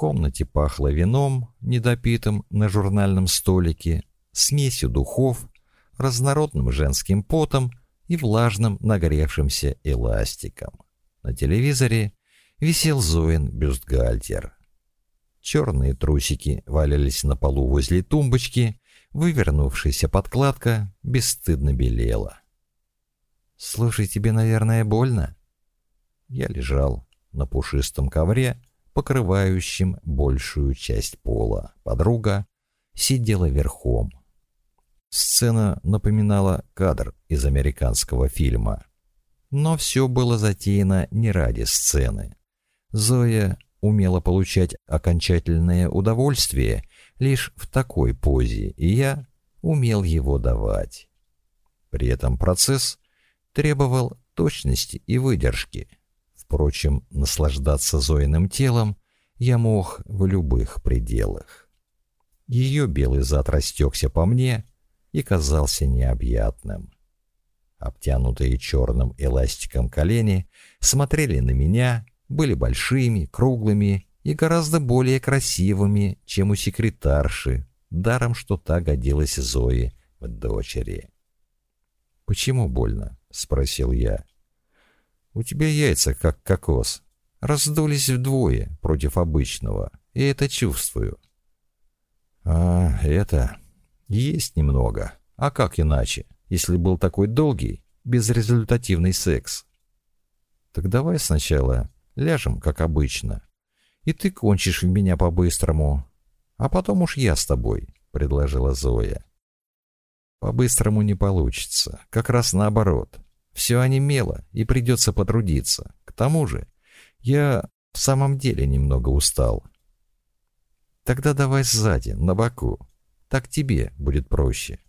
комнате пахло вином, недопитым на журнальном столике, смесью духов, разнородным женским потом и влажным нагревшимся эластиком. На телевизоре висел Зоин бюстгальтер. Черные трусики валялись на полу возле тумбочки, вывернувшаяся подкладка бесстыдно белела. «Слушай, тебе, наверное, больно?» Я лежал на пушистом ковре, покрывающем большую часть пола. Подруга сидела верхом. Сцена напоминала кадр из американского фильма. Но все было затеяно не ради сцены. Зоя умела получать окончательное удовольствие лишь в такой позе, и я умел его давать. При этом процесс требовал точности и выдержки. Впрочем, наслаждаться Зоиным телом я мог в любых пределах. Ее белый зад растекся по мне и казался необъятным. Обтянутые черным эластиком колени смотрели на меня, были большими, круглыми и гораздо более красивыми, чем у секретарши, даром, что та годилась Зои в дочери. «Почему больно?» — спросил я. «У тебя яйца, как кокос, раздулись вдвое против обычного, и это чувствую». «А, это...» «Есть немного. А как иначе, если был такой долгий, безрезультативный секс?» «Так давай сначала ляжем, как обычно, и ты кончишь в меня по-быстрому, а потом уж я с тобой», — предложила Зоя. «По-быстрому не получится, как раз наоборот. Все онемело, и придется потрудиться. К тому же я в самом деле немного устал». «Тогда давай сзади, на боку. Так тебе будет проще».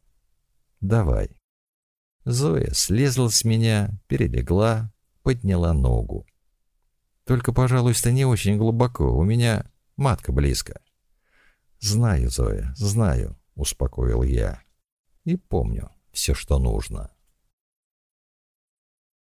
«Давай». Зоя слезла с меня, перелегла, подняла ногу. Только, пожалуйста, не очень глубоко, у меня матка близко. Знаю, Зоя, знаю, успокоил я. И помню все, что нужно.